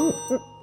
Ooh, ooh.